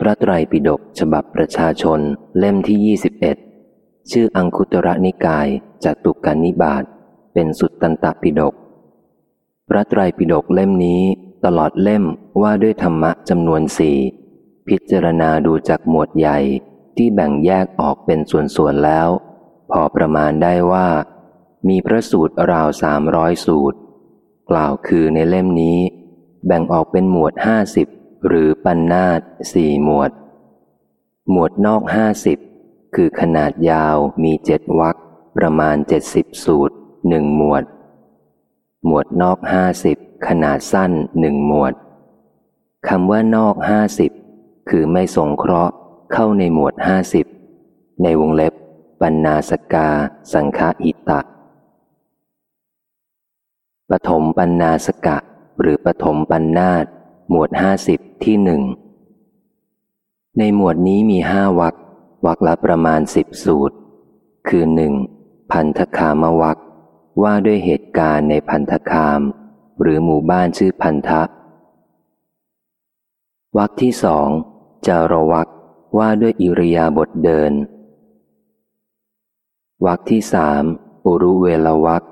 พระไตรปิฎกฉบับประชาชนเล่มที่ 21 ชื่ออังคุตระนิกายจตุกานิบาตเป็นสุดตันตปิฎกพระไตรปิฎกเล่มนี้ตลอดเล่มว่าด้วยธรรมะจำนวนสี่พิจารณาดูจากหมวดใหญ่ที่แบ่งแยกออกเป็นส่วนๆแล้ว พอประมาณได้ว่า มีพระสูตรราวสามร้อยสูตร กล่าวคือในเล่มนี้ แบ่งออกเป็นหมวดห้าสิบ หรือปันนาตสี่หมวด หมวดนอกห้าสิบคือขนาดยาวมีเจ็ดวักประมาณเจ็ดสิบสูตรหนึ่งหมวด หมวดนอกห้าสิบขนาดสั้นหนึ่งหมวดคำว่านอกห้าสิบคือไม่สงเคราะห์เข้าในหมวดห้าสิบในวงเล็บปัญนาสกา สังฆอิตะปฐมปัญนาสกะ หรือปฐมปัญนาต หมวดห้าสิบที่หนึ่งในหมวดนี้มีห้าวักวักละประมาณสิบสูตร คือหนึ่งพันธคามวักว่าด้วยเหตุการณ์ในพันธคาม หรือหมู่บ้านชื่อพันธะวักที่สองจารวักว่าด้วยอิริยาบถเดินวักที่สามอุรุเวลวัก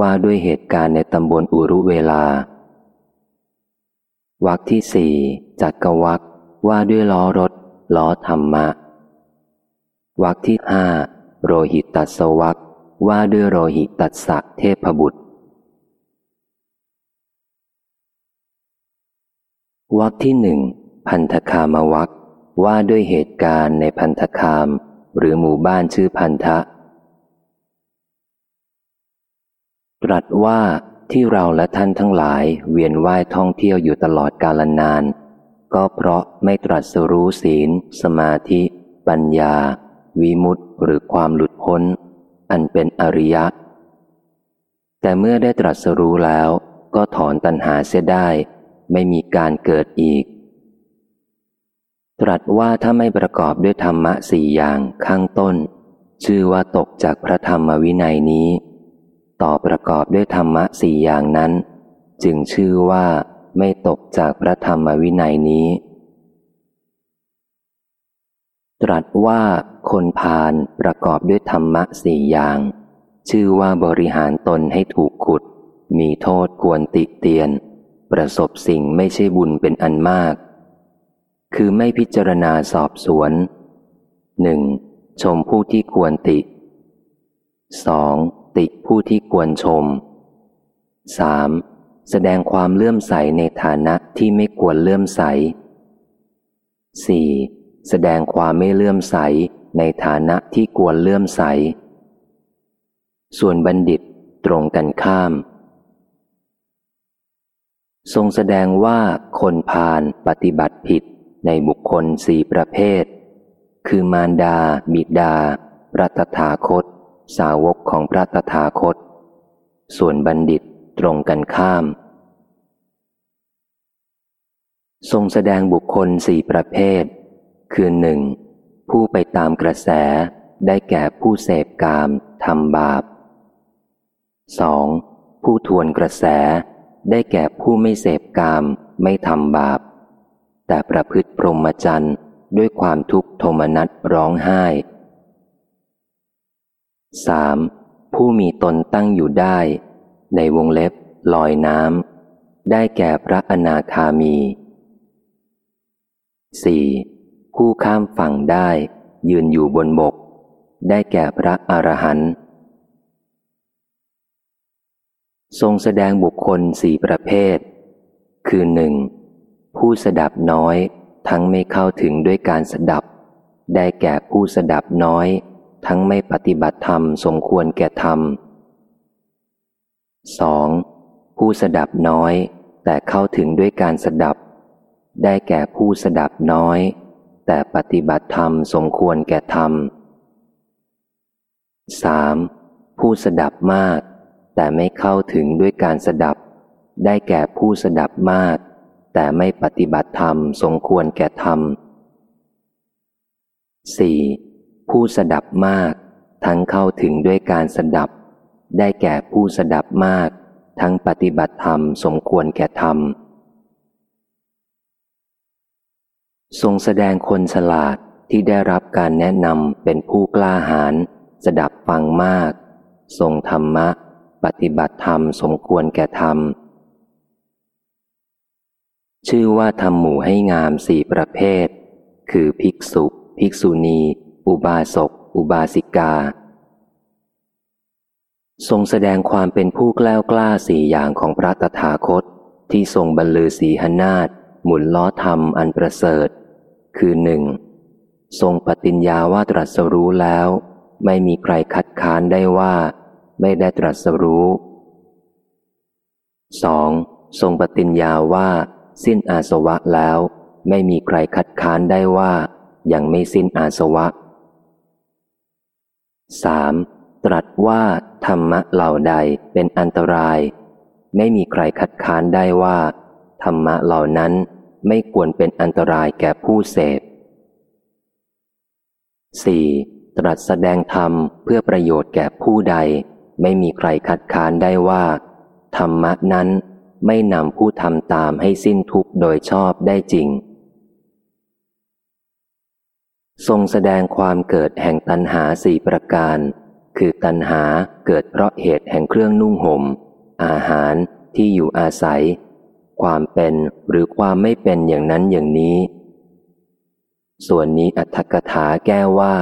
ว่าด้วยเหตุการณ์ในตำบลอุรุเวลา วักที่สี่จักกวักว่าด้วยล้อรถ ล้อธรรมะ วักที่ห้าโรหิตตัสวักว่าด้วยโรหิตตัสสะเทพบุตร วักที่หนึ่งพันธคามวักว่าด้วยเหตุการณ์ในพันธคาม หรือหมู่บ้านชื่อพันธะ ตรัสว่า ที่เราและท่านทั้งหลายเวียนว่ายท่องเที่ยวอยู่ตลอดกาลนาน ก็เพราะไม่ตรัสรู้ศีล สมาธิ ปัญญา วิมุตติหรือความหลุดพ้น อันเป็นอริยะ แต่เมื่อได้ตรัสรู้แล้ว ก็ถอนตัณหาเสียได้ ไม่มีการเกิดอีก ตรัสว่าถ้าไม่ประกอบด้วยธรรมะสี่อย่างข้างต้น ชื่อว่าตกจากพระธรรมวินัยนี้ ต่อประกอบด้วยธรรมะสี่อย่างนั้น จึงชื่อว่าไม่ตกจากพระธรรมวินัยนี้ ตรัสว่าคนพาลประกอบด้วยธรรมะสี่อย่าง ชื่อว่าบริหารตนให้ถูกขุด มีโทษควรติเตียน ประสบสิ่งไม่ใช่บุญเป็นอันมาก คือไม่พิจารณาสอบสวนหนึ่งชมผู้ที่ควรติสอง ผู้ที่ควรชม 3. แสดงความเลื่อมใสในฐานะที่ไม่ควรเลื่อมใส 4. แสดงความไม่เลื่อมใสในฐานะที่ควรเลื่อมใส ส่วนบัณฑิตตรงกันข้าม ทรงแสดงว่าคนพาลปฏิบัติผิดในบุคคลสี่ประเภท คือมารดา บิดา รัตถาคต สาวกของพระตถาคต ส่วนบัณฑิตตรงกันข้าม ทรงแสดงบุคคลสี่ประเภท คือหนึ่งผู้ไปตามกระแสได้แก่ผู้เสพกามทำบาป 2. ผู้ทวนกระแสได้แก่ผู้ไม่เสพกามไม่ทำบาป แต่ประพฤติพรหมจรรย์ด้วยความทุกข์โทมนัสร้องไห้ สามผู้มีตนตั้งอยู่ได้ ในวงเล็บ ลอยน้ำได้แก่พระอนาคามีสี่ผู้ข้ามฝั่งได้ ยืนอยู่บนบก ได้แก่พระอรหันต์ทรงแสดงบุคคลสี่ประเภท คือหนึ่งผู้สดับน้อยทั้งไม่เข้าถึงด้วยการสดับ ได้แก่ผู้สดับน้อย ทั้งไม่ปฏิบัติธรรมสมควรแก่ธรรม 2. ผู้สดับน้อย แต่เข้าถึงด้วยการสดับ ได้แก่ผู้สดับน้อย แต่ปฏิบัติธรรมสมควรแก่ธรรม 3. ผู้สดับมาก แต่ไม่เข้าถึงด้วยการสดับ ได้แก่ผู้สดับมาก แต่ไม่ปฏิบัติธรรมสมควรแก่ธรรม 4. ผู้สดับมาก ทั้งเข้าถึงด้วยการสดับ ได้แก่ผู้สดับมาก ทั้งปฏิบัติธรรมสมควรแก่ธรรม ทรงแสดงคนฉลาดที่ได้รับการแนะนำเป็นผู้กล้าหาญสดับฟังมาก ทรงธรรมะ ปฏิบัติธรรมสมควรแก่ธรรม ชื่อว่าทำหมู่ให้งามสี่ประเภท คือภิกษุ ภิกษุณี อุบาสก อุบาสิกา ทรงแสดงความเป็นผู้กล้ากล้าสี่อย่างของพระตถาคต ที่ทรงบรรลือสีหนาฏหมุนล้อธรรมอันประเสริฐ คือหนึ่งทรงปฏิญญาว่าตรัสรู้แล้ว ไม่มีใครคัดค้านได้ว่า ไม่ได้ตรัสรู้ 2. ทรงปฏิญญาว่า สิ้นอาสวะแล้ว ไม่มีใครคัดค้านได้ว่า ยังไม่สิ้นอาสวะ 3. ตรัสว่าธรรมะเหล่าใดเป็นอันตราย ไม่มีใครคัดค้านได้ว่า ธรรมะเหล่านั้นไม่ควรเป็นอันตรายแก่ผู้เสพ 4. ตรัสแสดงธรรมเพื่อประโยชน์แก่ผู้ใด ไม่มีใครคัดค้านได้ว่า ธรรมะนั้นไม่นำผู้ทำตามให้สิ้นทุกข์โดยชอบได้จริง ทรงแสดงความเกิดแห่งตัณหาสี่ประการ คือตัณหาเกิดเพราะเหตุแห่งเครื่องนุ่งหม่ม อาหารที่อยู่อาศัย ความเป็นหรือความไม่เป็นอย่างนั้นอย่างนี้ ส่วนนี้อัตถกถาแก้ว่า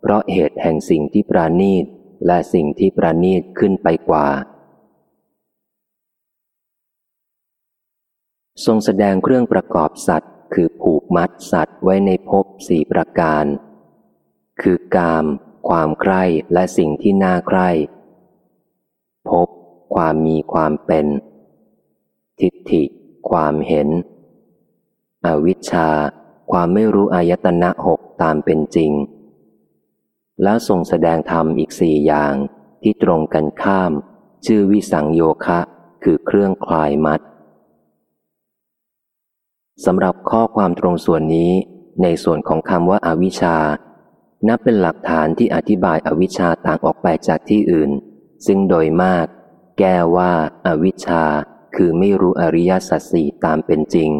เพราะเหตุแห่งสิ่งที่ปราณีตและสิ่งที่ปราณีตขึ้นไปกว่า ทรงแสดงเครื่องประกอบสัตว์ คือผ มัดสัตว์ไว้ในภพสี่ประการ คือกาม ความใคร่และสิ่งที่น่าใคร่ภพความมีความเป็น ทิฏฐิ ความเห็น อวิชชา ความไม่รู้อายตนะหกตามเป็นจริง แล้วทรงแสดงธรรมอีกสี่อย่างที่ตรงกันข้าม ชื่อวิสังโยคะ คือเครื่องคลายมัด สำหรับข้อความตรงส่วนนี้ ในส่วนของคำว่าอาวิชชา นับเป็นหลักฐานที่อธิบายอวิชชาต่างออกไปจากที่อื่น ซึ่งโดยมาก แก้ว่าอาวิชชา คือไม่รู้อริยสัจสี่ตามเป็นจริง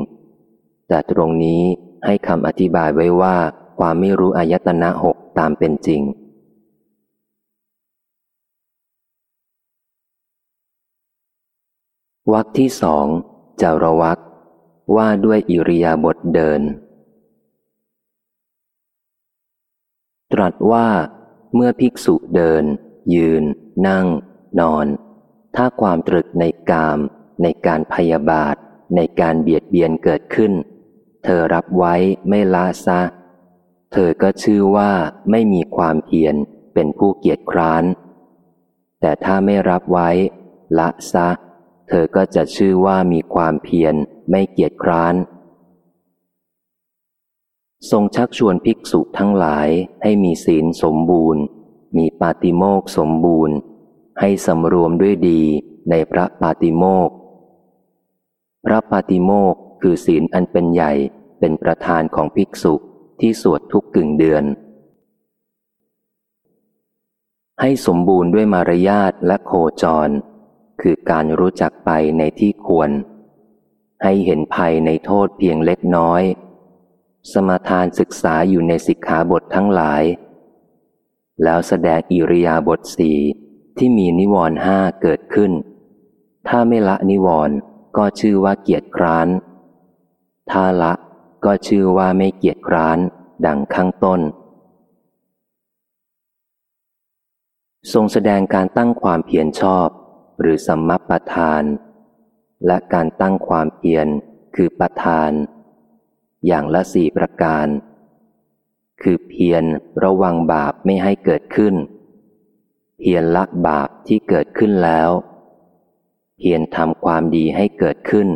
แต่ตรงนี้ให้คำอธิบายไว้ว่า ความไม่รู้อายตนะหกตามเป็นจริงวักที่สองจารวัก ว่าด้วยอิริยาบถเดิน ตรัสว่าเมื่อภิกษุเดิน ยืน นั่ง นอน ถ้าความตรึกในกาม ในการพยาบาท ในการเบียดเบียนเกิดขึ้น เธอรับไว้ไม่ละซะ เธอก็ชื่อว่าไม่มีความเพียรเป็นผู้เกียจคร้าน แต่ถ้าไม่รับไว้ ละซะ เธอก็จะชื่อว่ามีความเพียร ไม่เกียจคร้าน ทรงชักชวนภิกษุทั้งหลายให้มีศีลสมบูรณ์ มีปาติโมกสมบูรณ์ ให้สำรวมด้วยดีในพระปาติโมกพระปาติโมกคือศีลอันเป็นใหญ่เป็นประธานของภิกษุที่สวดทุกกึ่งเดือน ให้สมบูรณ์ด้วยมารยาทและโคจร คือการรู้จักไปในที่ควร ให้เห็นภัยในโทษเพียงเล็กน้อย สมาทานศึกษาอยู่ในสิกขาบททั้งหลาย แล้วแสดงอิริยาบถสีที่มีนิวรณ์ห้าเกิดขึ้น ถ้าไม่ละนิวรณ์ก็ชื่อว่าเกียรติคร้าน ถ้าละก็ชื่อว่าไม่เกียจคร้าน ดังข้างต้น ทรงแสดงการตั้งความเพียรชอบ หรือสัมมัปประธาน และการตั้งความเพียรคือประธาน อย่างละสี่ประการ คือเพียรระวังบาปไม่ให้เกิดขึ้น เพียรละบาปที่เกิดขึ้นแล้ว เพียรทำความดีให้เกิดขึ้น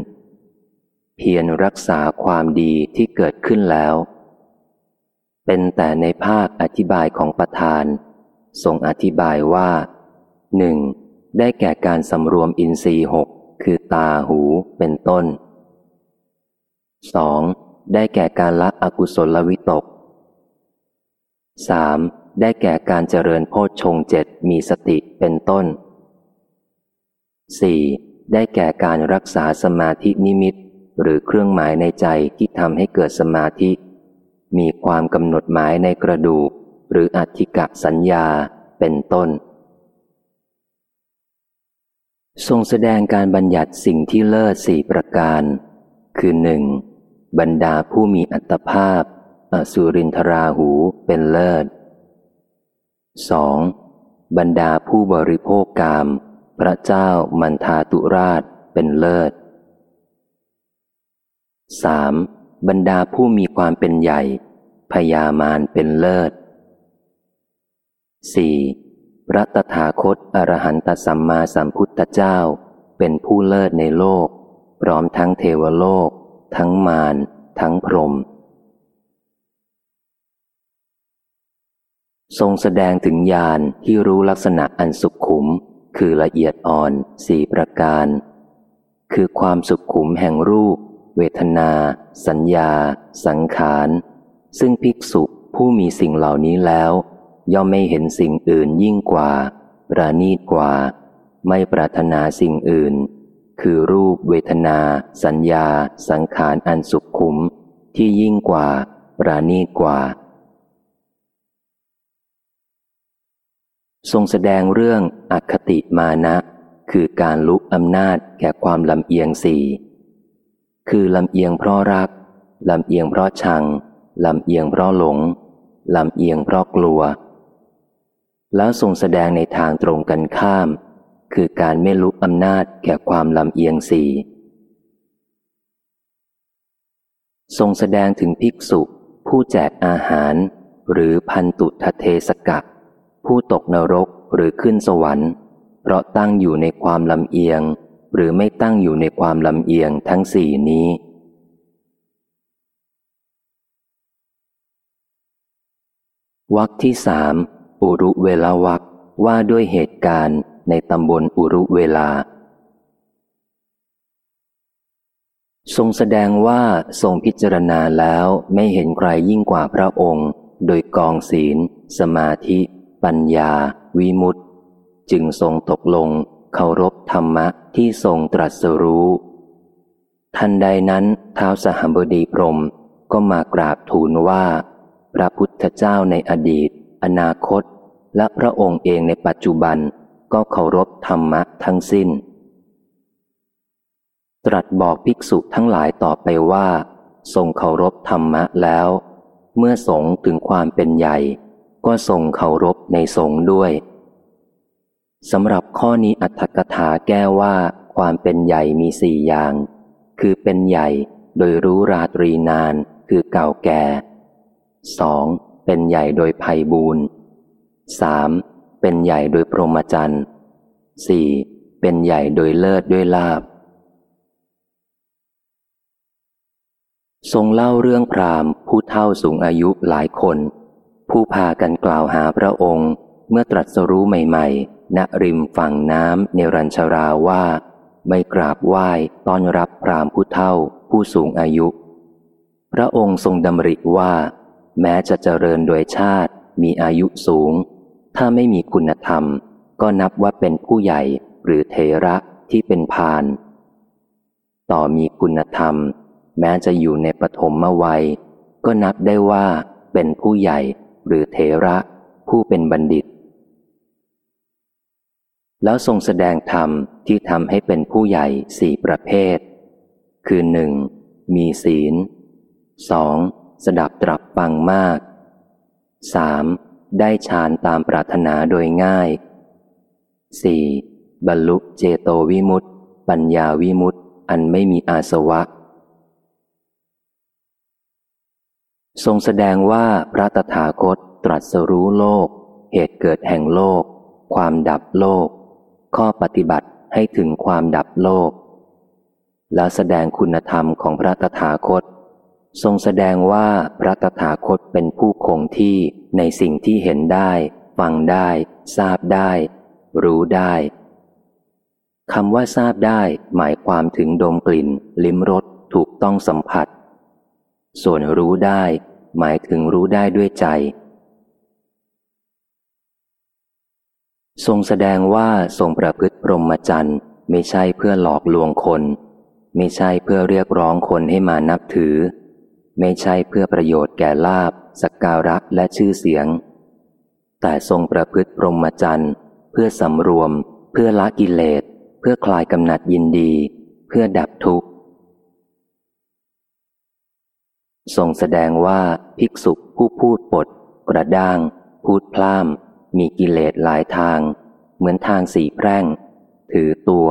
เพียรรักษาความดีที่เกิดขึ้นแล้ว เป็นแต่ในภาคอธิบายของประธานทรงอธิบายว่าหนึ่งได้แก่การสำรวมอินทรีหก คือตาหูเป็นต้น 2. ได้แก่การละอกุศลวิตก 3. ได้แก่การเจริญโพชฌงเจ็ดมีสติเป็นต้น 4. ได้แก่การรักษาสมาธินิมิต หรือเครื่องหมายในใจที่ทำให้เกิดสมาธิ มีความกำหนดหมายในกระดูก หรืออัติกะสัญญาเป็นต้น ทรงแสดงการบัญญัติสิ่งที่เลิศสี่ประการ คือหนึ่งบรรดาผู้มีอัตภาพ อสุรินทราหูเป็นเลิศ 2. บรรดาผู้บริโภคกาม พระเจ้ามันทาตุราชเป็นเลิศ 3. บรรดาผู้มีความเป็นใหญ่พยามารเป็นเลิศ 4. พระตถาคตอรหันตสัมมาสัมพุทธเจ้า เป็นผู้เลิศในโลก พร้อมทั้งเทวโลก ทั้งมารทั้งพรหมทรงแสดงถึงญาณที่รู้ลักษณะอันสุขขุม คือละเอียดอ่อนสี่ประการ คือความสุขขุมแห่งรูป เวทนา สัญญา สังขาร ซึ่งภิกษุผู้มีสิ่งเหล่านี้แล้ว ย่อมไม่เห็นสิ่งอื่นยิ่งกว่า ประณีตกว่า ไม่ปรารถนาสิ่งอื่น คือรูปเวทนา สัญญา สังขารอันสุขขุม ที่ยิ่งกว่า ประณีตกว่า ทรงแสดงเรื่องอคติมานะ คือการลุกอำนาจแก่ความลำเอียงสี่ คือลำเอียงเพราะรักลำเอียงเพราะชังลำเอียงเพราะหลงลำเอียงเพราะกลัว แล้วทรงแสดงในทางตรงกันข้าม คือการไม่ลุกอำนาจแก่ความลำเอียงสี่ทรงแสดงถึงภิกษุ ผู้แจกอาหาร หรือพันตุทเทสกักผู้ตกนรกหรือขึ้นสวรรค์ เพราะตั้งอยู่ในความลำเอียง หรือไม่ตั้งอยู่ในความลำเอียงทั้งสี่นี้ วักที่สาม อุรุเวลาวักว่าด้วยเหตุการณ์ในตำบลอุรุเวลา ทรงแสดงว่าทรงพิจารณาแล้วไม่เห็นใครยิ่งกว่าพระองค์ โดยกองศีล สมาธิ ปัญญา วิมุตติ จึงทรงตกลงเคารพธรรมะที่ทรงตรัสรู้ ทันใดนั้นท้าวสหบดีพรมก็มากราบทูลว่า พระพุทธเจ้าในอดีต อนาคต และพระองค์เองในปัจจุบันก็เคารพธรรมะทั้งสิ้น ตรัสบอกภิกษุทั้งหลายต่อไปว่า ทรงเคารพธรรมะแล้ว เมื่อสงถึงความเป็นใหญ่ ก็ทรงเคารพในสงด้วยสำหรับข้อนี้อัตถกถาแก้ว่าความเป็นใหญ่มีสี่อย่าง คือเป็นใหญ่โดยรู้ราตรีนานคือเก่าแก่สอง เป็นใหญ่โดยภัยบูนสามเป็นใหญ่โดยพรหมจรรย์สี่เป็นใหญ่โดยเลิศด้วยลาบ ทรงเล่าเรื่องพรามผู้เท่าสูงอายุหลายคน ผู้พากันกล่าวหาพระองค์เมื่อตรัสรู้ใหม่ๆ ณริมฝั่งน้ำในรัญชราว่า ไม่กราบไหว้ต้อนรับพรามผู้เท่าผู้สูงอายุ พระองค์ทรงดำริว่า แม้จะเจริญโดยชาติ มีอายุสูง ถ้าไม่มีคุณธรรม ก็นับว่าเป็นผู้ใหญ่หรือเทระที่เป็นพาน ต่อมีคุณธรรม แม้จะอยู่ในปฐมวัย ก็นับได้ว่าเป็นผู้ใหญ่หรือเทระผู้เป็นบัณฑิต แล้วทรงแสดงธรรมที่ทำให้เป็นผู้ใหญ่สี่ประเภท คือหนึ่งมีศีลสอง สดับตรับฟังมากสามได้ฌานตามปรารถนาโดยง่ายสี่บรรลุเจโตวิมุตติปัญญาวิมุตติอันไม่มีอาสวะ ทรงแสดงว่าพระตถาคตตรัสรู้โลก เหตุเกิดแห่งโลก ความดับโลก ข้อปฏิบัติให้ถึงความดับโลก แล้วแสดงคุณธรรมของพระตถาคต ทรงแสดงว่าพระตถาคตเป็นผู้คงที่ในสิ่งที่เห็นได้ ฟังได้ ทราบได้ รู้ได้คำว่าทราบได้หมายความถึงดมกลิ่น ลิ้มรสถูกต้องสัมผัส ส่วนรู้ได้ หมายถึงรู้ได้ด้วยใจ ทรงแสดงว่าทรงประพฤติพรหมจรรย์ไม่ใช่เพื่อหลอกลวงคน ไม่ใช่เพื่อเรียกร้องคนให้มานับถือ ไม่ใช่เพื่อประโยชน์แก่ลาบสักการะและชื่อเสียง แต่ทรงประพฤติพรหมจรรย์เพื่อสำรวม เพื่อละกิเลส เพื่อคลายกำหนัดยินดี เพื่อดับทุกข์ทรงแสดงว่าภิกษุผู้พูดปด กระด้าง พูดพล่ามมีกิเลสหลายทาง เหมือนทางสีแพร่ง ถือตัว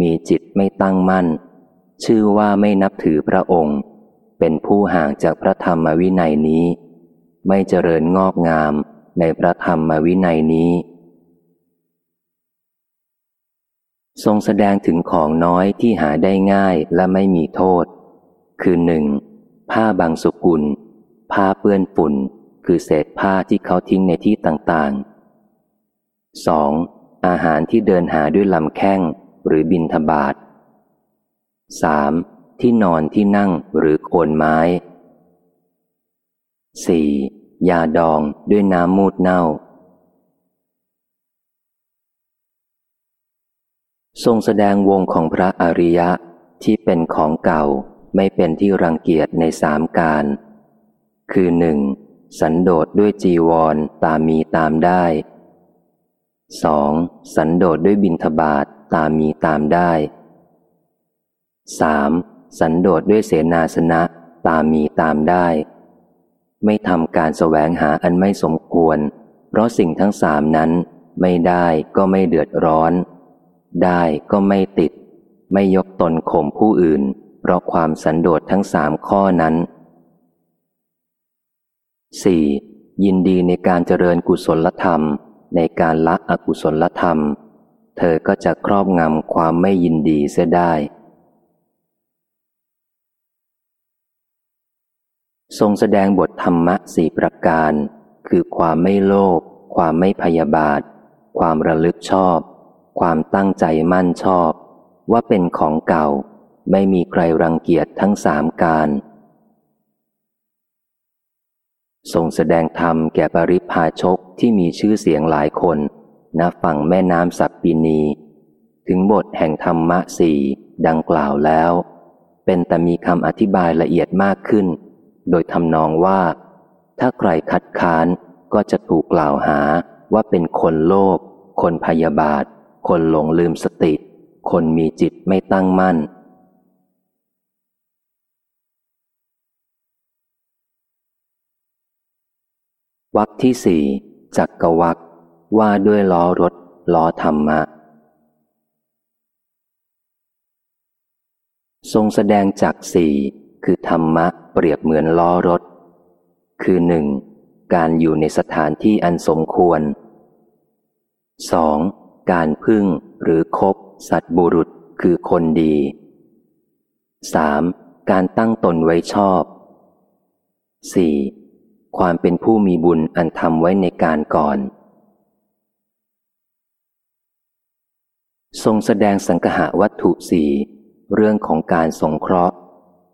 มีจิตไม่ตั้งมั่น ชื่อว่าไม่นับถือพระองค์ เป็นผู้ห่างจากพระธรรมวินัยนี้ ไม่เจริญงอกงามในพระธรรมวินัยนี้ ทรงแสดงถึงของน้อยที่หาได้ง่ายและไม่มีโทษ คือหนึ่งผ้าบางสุกุล ผ้าเปื้อนฝุ่น คือเศษผ้าที่เขาทิ้งในที่ต่างๆ 2. อาหารที่เดินหาด้วยลำแข้งหรือบินทบาท 3. ที่นอนที่นั่งหรือโคนไม้ 4. ยาดองด้วยน้ำมูดเน่า ทรงแสดงวงของพระอริยะที่เป็นของเก่าไม่เป็นที่รังเกียจในสามการ คือหนึ่งสันโดษด้วยจีวรตามมีตามได้สองสันโดษด้วยบินทบาทตามมีตามได้สาม สันโดษด้วยเสนาสนะตามมีตามได้ ไม่ทำการแสวงหาอันไม่สมควร เพราะสิ่งทั้งสามนั้นไม่ได้ก็ไม่เดือดร้อน ได้ก็ไม่ติด ไม่ยกตนข่มผู้อื่น เพราะความสันโดษทั้งสามข้อนั้น 4. ยินดีในการเจริญกุศลธรรม ในการละอกุศลธรรม เธอก็จะครอบงำความไม่ยินดีเสียได้ ทรงแสดงบทธรรมะสี่ประการ คือความไม่โลภความไม่พยาบาท ความระลึกชอบ ความตั้งใจมั่นชอบ ว่าเป็นของเก่า ไม่มีใครรังเกียจทั้งสามการทรงแสดงธรรมแก่ปริพาชกที่มีชื่อเสียงหลายคนณฝั่งแม่น้ำสัปปินี ถึงบทแห่งธรรมะสี่ดังกล่าวแล้ว เป็นแต่มีคำอธิบายละเอียดมากขึ้น โดยทำนองว่า ถ้าใครคัดค้านก็จะถูกกล่าวหาว่าเป็นคนโลภคนพยาบาท คนหลงลืมสติ คนมีจิตไม่ตั้งมั่น วักที่สี่จักกวักว่าด้วยล้อรถ ล้อธรรมะ ทรงแสดงจักสี่ คือธรรมะเปรียบเหมือนล้อรถ คือหนึ่งการอยู่ในสถานที่อันสมควรสองการพึ่งหรือคบ สัตบุรุษคือคนดีสามการตั้งตนไว้ชอบสี่ความเป็นผู้มีบุญอันทำไว้ในการก่อน ทรงแสดงสังหะวัตถุสี่เรื่องของการสงเคราะห์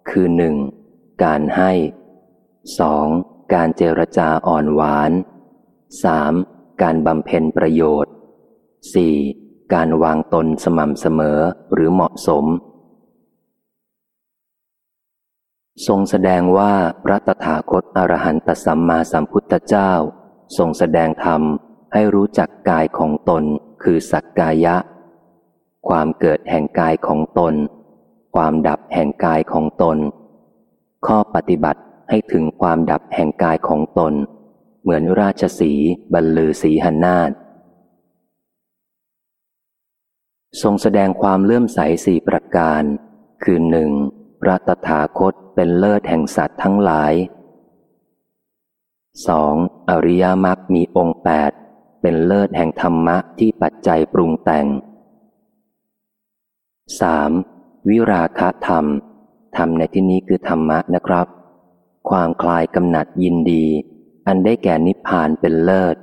คือหนึ่งการให้สองการเจรจาอ่อนหวานสามการบำเพ็ญประโยชน์สี่การวางตนสม่ำเสมอหรือเหมาะสม ทรงแสดงว่าพระตถาคตอรหันตสัมมาสัมพุทธเจ้า ทรงแสดงธรรมให้รู้จักกายของตนคือสักกายะ ความเกิดแห่งกายของตน ความดับแห่งกายของตน ข้อปฏิบัติให้ถึงความดับแห่งกายของตน เหมือนราชสีบรรลือสีหนาฏทรงแสดงความเลื่อมใสสี่ประการ คือหนึ่งพระตถาคตเป็นเลิศแห่งสัตว์ทั้งหลาย 2. อริยมรรคมีองค์แปดเป็นเลิศแห่งธรรมะที่ปัจจัยปรุงแต่ง 3. วิราคะธรรม ธรรมในที่นี้คือธรรมะนะครับ ความคลายกำหนัดยินดี อันได้แก่นิพพานเป็นเลิศ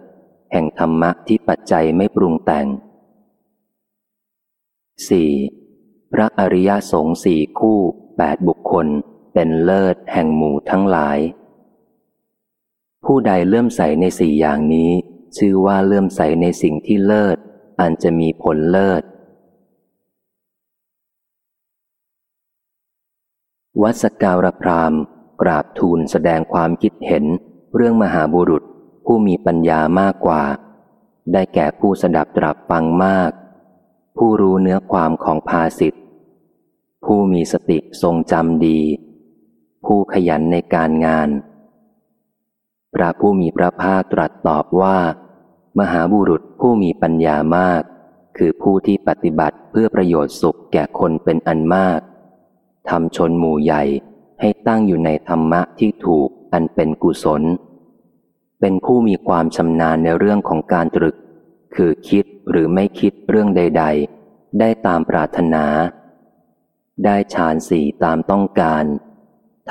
แห่งธรรมะที่ปัจจัยไม่ปรุงแต่ง 4. พระอริยสงฆ์สี่คู่แปดบุคคล เป็นเลิศแห่งหมู่ทั้งหลาย ผู้ใดเลื่อมใสในสี่อย่างนี้ ชื่อว่าเลื่อมใสในสิ่งที่เลิศ อันจะมีผลเลิศ วัดสการพรามกราบทูลแสดงความคิดเห็น เรื่องมหาบุรุษผู้มีปัญญามากกว่า ได้แก่ผู้สดับตรับฟังมาก ผู้รู้เนื้อความของภาสิทธผู้มีสติทรงจำดี ผู้ขยันในการงาน พระผู้มีพระภาคตรัสตอบว่า มหาบุรุษผู้มีปัญญามาก คือผู้ที่ปฏิบัติเพื่อประโยชน์สุขแก่คนเป็นอันมาก ทำชนหมู่ใหญ่ให้ตั้งอยู่ในธรรมะที่ถูกอันเป็นกุศล เป็นผู้มีความชำนาญในเรื่องของการตรึก คือคิดหรือไม่คิดเรื่องใด ๆ ได้ตามปรารถนา ได้ฌานสี่ตามต้องการ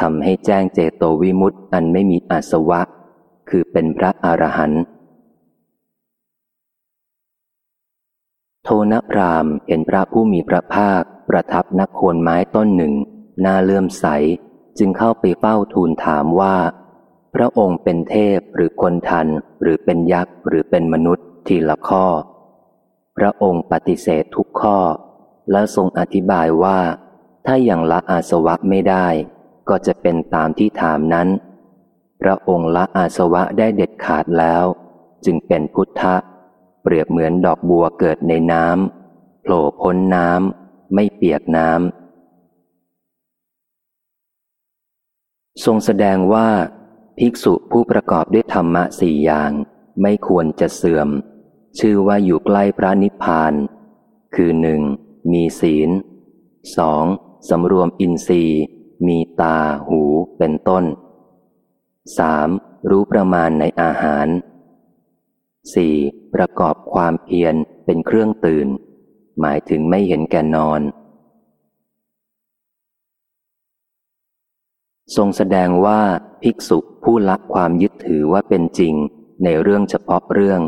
ทำให้แจ้งเจโตวิมุตต์อันไม่มีอาสวะ คือเป็นพระอรหันต์โทนพรามเห็นพระผู้มีพระภาค ประทับนักโคนไม้ต้นหนึ่งหน้าเลื่อมใส จึงเข้าไปเฝ้าทูลถามว่า พระองค์เป็นเทพหรือคนทันหรือเป็นยักษ์หรือเป็นมนุษย์ทีละข้อ พระองค์ปฏิเสธทุกข้อ แล้วทรงอธิบายว่า ถ้าอย่างละอาสวะไม่ได้ ก็จะเป็นตามที่ถามนั้น พระองค์ละอาสวะได้เด็ดขาดแล้ว จึงเป็นพุทธะ เปรียบเหมือนดอกบัวเกิดในน้ำโผล่พ้นน้ำ ไม่เปียกน้ำ ทรงแสดงว่าภิกษุผู้ประกอบด้วยธรรมะสี่อย่าง ไม่ควรจะเสื่อม ชื่อว่าอยู่ใกล้พระนิพพาน คือหนึ่งมีศีลสองสำรวมอินทรีย์ มีตาหูเป็นต้นสามรู้ประมาณในอาหารสี่ประกอบความเพียรเป็นเครื่องตื่น หมายถึงไม่เห็นแก่นอน ทรงแสดงว่าภิกษุผู้ละความยึดถือว่าเป็นจริงในเรื่องเฉพาะเรื่อง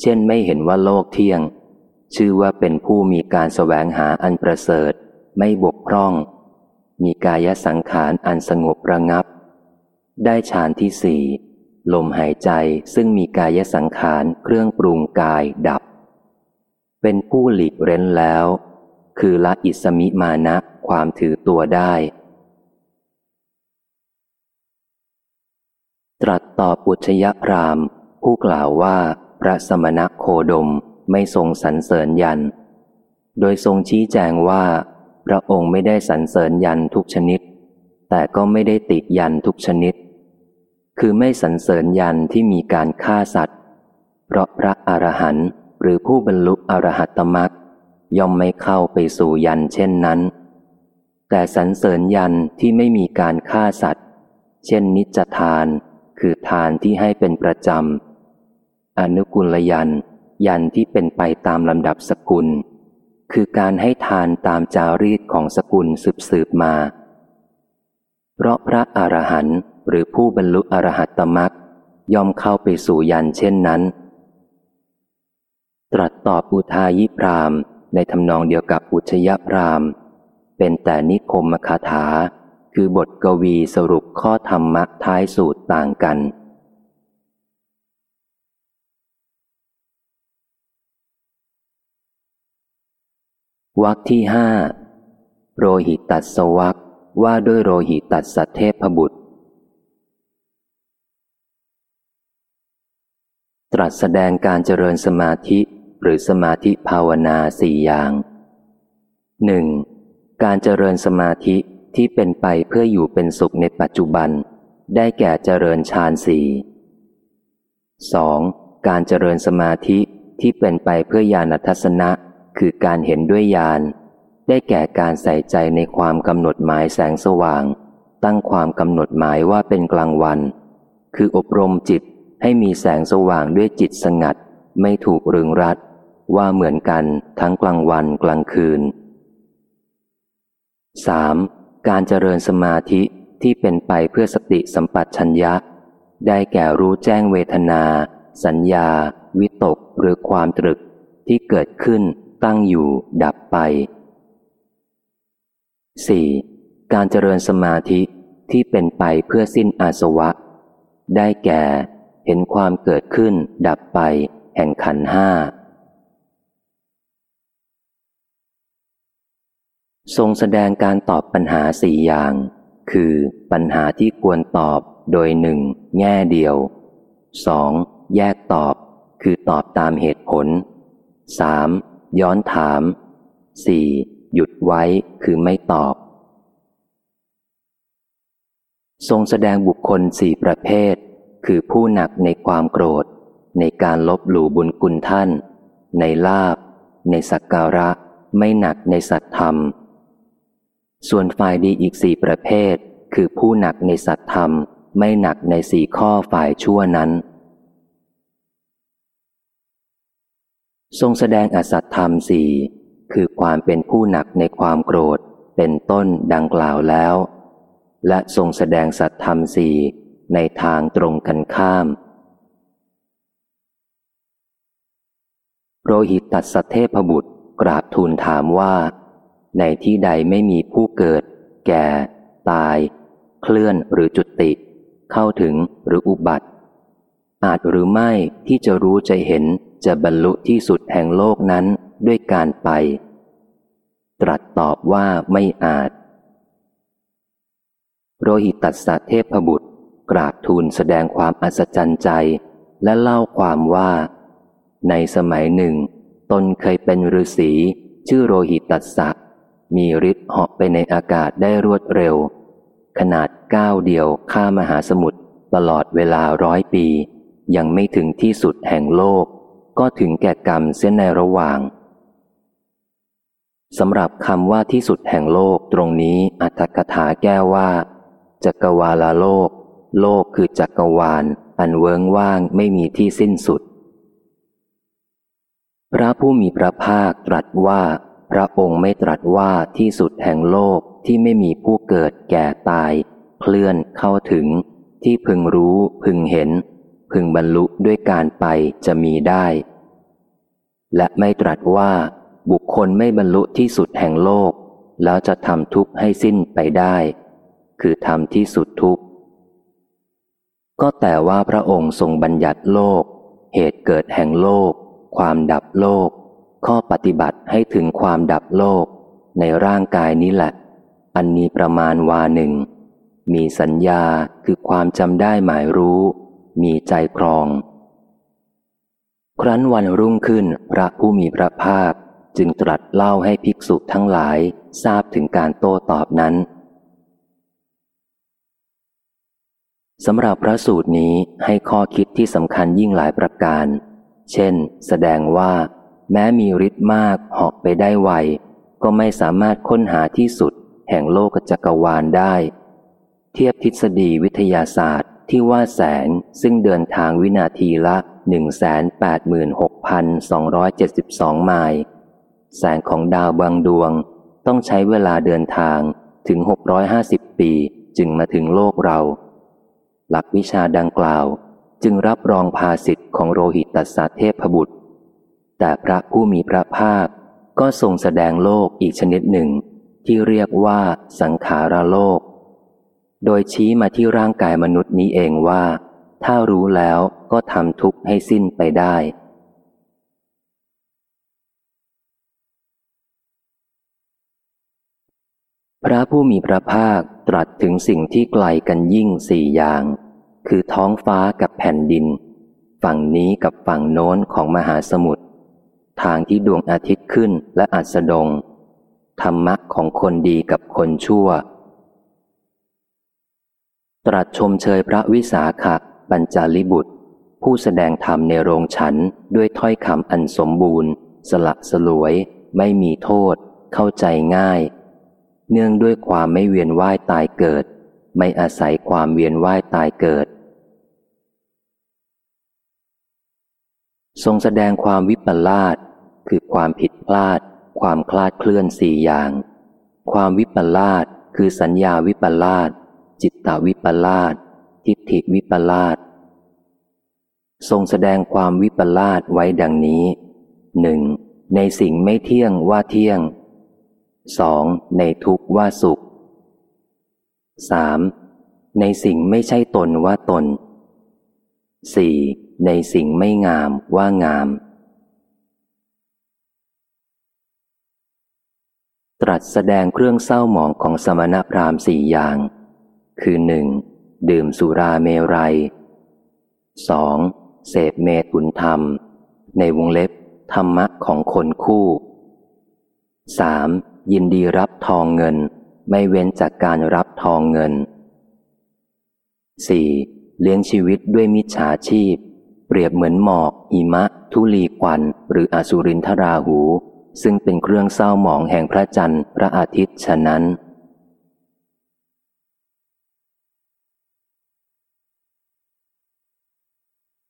เช่นไม่เห็นว่าโลกเที่ยง ชื่อว่าเป็นผู้มีการสแสวงหาอันประเสริฐ ไม่บกพร่อง มีกายสังขารอันสงบระงับ ได้ฌานที่สี่ลมหายใจซึ่งมีกายสังขารเครื่องปรุงกายดับ เป็นผู้หลีกเร้นแล้ว คือละอิสมิมานะความถือตัวได้ ตรัสตอบอุชยพรามผู้กล่าวว่าพระสมณะโคดมไม่ทรงสรรเสริญยัน โดยทรงชี้แจงว่า พระองค์ไม่ได้สรรเสริญยันทุกชนิด แต่ก็ไม่ได้ติยันทุกชนิด คือไม่สรรเสริญยันที่มีการฆ่าสัตว์ เพราะพระอรหันต์ หรือผู้บรรลุอรหัตมรักย่อมไม่เข้าไปสู่ยันเช่นนั้น แต่สรรเสริญยันที่ไม่มีการฆ่าสัตว์ เช่นนิจทาน คือทานที่ให้เป็นประจำ อนุกุลยัน ยันที่เป็นไปตามลำดับสกุล คือการให้ทานตามจารีตของสกุลสืบสืบมา เพราะพระอรหันต์หรือผู้บรรลุอรหัตตมักย่อมเข้าไปสู่ยันเช่นนั้น ตรัสตอบอุทายิพรามในทำนองเดียวกับอุชยพรามเป็นแต่นิคมคาถา คือบทกวีสรุปข้อธรรมะท้ายสูตรต่างกัน วักที่ห้าโรหิตัสวักว่าด้วยโรหิตัสเทพบุตร ตรัสแสดงการเจริญสมาธิ หรือสมาธิภาวนาสี่อย่างหนึ่งการเจริญสมาธิที่เป็นไปเพื่ออยู่เป็นสุขในปัจจุบัน ได้แก่เจริญฌานสี่สองการเจริญสมาธิที่เป็นไปเพื่อญาณทัศนะ คือการเห็นด้วยญาณได้แก่การใส่ใจในความกำหนดหมายแสงสว่าง ตั้งความกำหนดหมายว่าเป็นกลางวัน คืออบรมจิตให้มีแสงสว่างด้วยจิตสงัด ไม่ถูกรึงรัด ว่าเหมือนกันทั้งกลางวันกลางคืน 3. การเจริญสมาธิที่เป็นไปเพื่อสติสัมปชัญญะ ได้แก่รู้แจ้งเวทนา สัญญา วิตกหรือความตรึกที่เกิดขึ้นตั้งอยู่ดับไป 4. การเจริญสมาธิที่เป็นไปเพื่อสิ้นอาสวะ ได้แก่เห็นความเกิดขึ้นดับไปแห่งขันห้า ทรงแสดงการตอบปัญหาสี่อย่าง คือปัญหาที่ควรตอบโดยหนึ่งแง่เดียวสองแยกตอบ คือตอบตามเหตุผลสามย้อนถามสี่หยุดไว้คือไม่ตอบ ทรงแสดงบุคคลสี่ประเภท คือผู้หนักในความโกรธ ในการลบหลู่บุญคุณท่าน ในลาบ ในสักการะ ไม่หนักในสัตธรรม ส่วนฝ่ายดีอีกสี่ประเภท คือผู้หนักในสัตธรรม ไม่หนักในสี่ข้อฝ่ายชั่วนั้น ทรงแสดงอสัตธรรมสี่คือความเป็นผู้หนักในความโกรธ เป็นต้นดังกล่าวแล้ว และทรงแสดงสัตธรรมสี่ในทางตรงกันข้ามโรหิตตัสเทพบุตรกราบทูลถามว่า ในที่ใดไม่มีผู้เกิด แก่ ตาย เคลื่อนหรือจุติ เข้าถึงหรืออุบัติ อาจหรือไม่ที่จะรู้จะเห็นจะบรรลุที่สุดแห่งโลกนั้นด้วยการไป ตรัสตอบว่าไม่อาจ โรหิตัสสะเทพบุตร กราบทูลแสดงความอัศจรรย์ใจ และเล่าความว่า ในสมัยหนึ่ง ตนเคยเป็นฤาษีชื่อโรหิตัสสะ มีฤทธิ์เหาะไปในอากาศได้รวดเร็ว ขนาดก้าวเดียวข้ามหาสมุทรตลอดเวลาร้อยปี ยังไม่ถึงที่สุดแห่งโลก ก็ถึงแก่กรรมเส้นในระหว่างสำหรับคำว่าที่สุดแห่งโลกตรงนี้อัตถกถาแก้ว่า จักรวาลโลก โลกคือจักรวาล อันเวิงว่างไม่มีที่สิ้นสุด พระผู้มีพระภาคตรัสว่า พระองค์ไม่ตรัสว่าที่สุดแห่งโลกที่ไม่มีผู้เกิดแก่ตาย เคลื่อนเข้าถึง ที่พึงรู้พึงเห็น พึงบรรลุด้วยการไปจะมีได้ และไม่ตรัสว่า บุคคลไม่บรรลุที่สุดแห่งโลก แล้วจะทำทุกข์ให้สิ้นไปได้ คือทำที่สุดทุกข์ก็แต่ว่าพระองค์ทรงบัญญัติโลก เหตุเกิดแห่งโลก ความดับโลก ข้อปฏิบัติให้ถึงความดับโลกในร่างกายนี้แหละ อันนี้ประมาณวาหนึ่ง มีสัญญาคือความจำได้หมายรู้ มีใจครอง ครั้นวันรุ่งขึ้นพระผู้มีพระภาคจึงตรัสเล่าให้ภิกษุทั้งหลายทราบถึงการโต้ตอบนั้นสำหรับพระสูตรนี้ให้ข้อคิดที่สำคัญยิ่งหลายประการ เช่น แสดงว่า แม้มีฤทธิ์มากเหาะไปได้ไว ก็ไม่สามารถค้นหาที่สุด แห่งโลกจักรวาลได้ เทียบทฤษฎีวิทยาศาสตร์ที่ว่าแสงซึ่งเดินทางวินาทีละ 186,272 ไมล์ แสงของดาวบางดวง ต้องใช้เวลาเดินทางถึง 650 ปีจึงมาถึงโลกเรา หลักวิชาดังกล่าวจึงรับรองภาสิทธิ์ของโรหิตตัสเทพบุตร แต่พระผู้มีพระภาคก็ทรงแสดงโลกอีกชนิดหนึ่ง ที่เรียกว่าสังขารโลก โดยชี้มาที่ร่างกายมนุษย์นี้เองว่า ถ้ารู้แล้วก็ทำทุกข์ให้สิ้นไปได้ พระผู้มีพระภาคตรัสถึงสิ่งที่ไกลกันยิ่งสี่อย่าง คือท้องฟ้ากับแผ่นดิน ฝั่งนี้กับฝั่งโน้นของมหาสมุทร ทางที่ดวงอาทิตย์ขึ้นและอัสดง ธรรมะของคนดีกับคนชั่ว ตรัสชมเชยพระวิสาขะปัญจาลิบุตร ผู้แสดงธรรมในโรงฉันด้วยถ้อยคำอันสมบูรณ์ สละสลวย ไม่มีโทษ เข้าใจง่าย เนื่องด้วยความไม่เวียนว่ายตายเกิด ไม่อาศัยความเวียนว่ายตายเกิด ทรงแสดงความวิปลาสคือความผิดพลาด ความคลาดเคลื่อนสี่อย่าง ความวิปลาสคือสัญญาวิปลาสจิตตวิปลาสทิฏฐิวิปลาสทรงแสดงความวิปลาสไว้ดังนี้หนึ่งในสิ่งไม่เที่ยงว่าเที่ยงสองในทุกว่าสุขสามในสิ่งไม่ใช่ตนว่าตนสี่ ในสิ่งไม่งามว่างาม ตรัสแสดงเครื่องเศร้าหมองของสมณพราหมณ์สี่อย่าง คือหนึ่งดื่มสุราเมรัย 2. เสพเมตุนธรรม ในวงเล็บ ธรรมะของคนคู่ 3. ยินดีรับทองเงิน ไม่เว้นจากการรับทองเงิน 4. เลี้ยงชีวิตด้วยมิจฉาชีพ เปรียบเหมือนหมอกหิมะ ทุลีควัน หรืออสุรินทราหู ซึ่งเป็นเครื่องเศร้าหมองแห่งพระจันทร์พระอาทิตย์ฉะนั้น